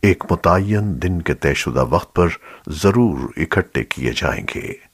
ایک متعین دن کے طے شدہ وقت پر ضرور اکٹھے کیے جائیں گے۔